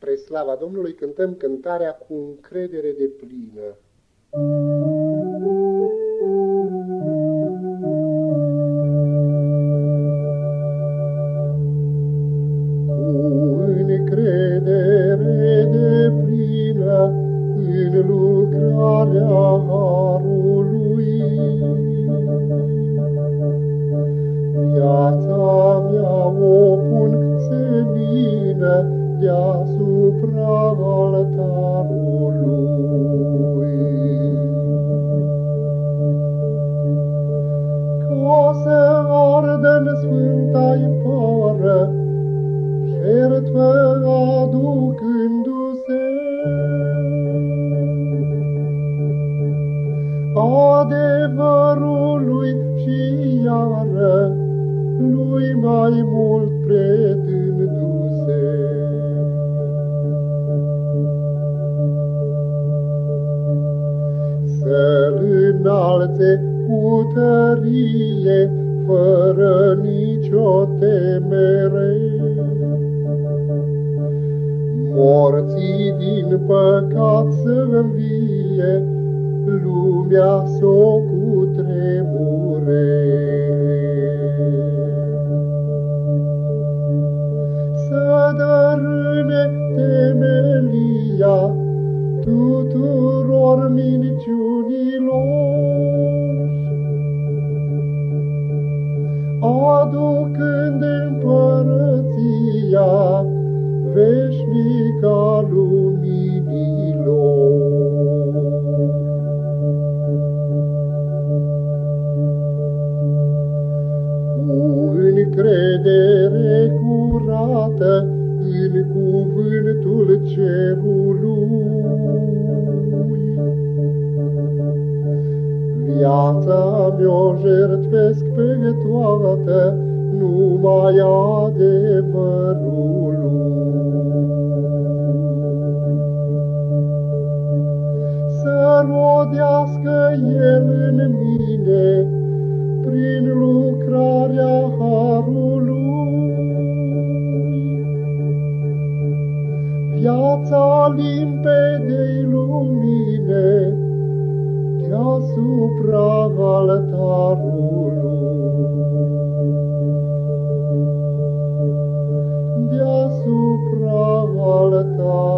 Spre slava Domnului cântăm cântarea cu încredere de plină. Cu încredere de plină în lucrarea Harului, viața mea o pun semină deasupra altarului. Ca să ardă-n sfânta-i pară, jertfă aducându-se. Adevărului și iară, lui mai mult predându-se. Să-l înalțe cu tărie, fără nicio temere. Morții din păcat să învie, lumea s-o tuturor minciunilor, aducând împărăția veșnica luminilor. Cu încredere curată în cuvântul cerului, Viața mi-o jertfesc pe toată, numai adevărul. Să rodească El în mine, prin lucrarea Harului. Viața asupra altarului. Deasupra altarului.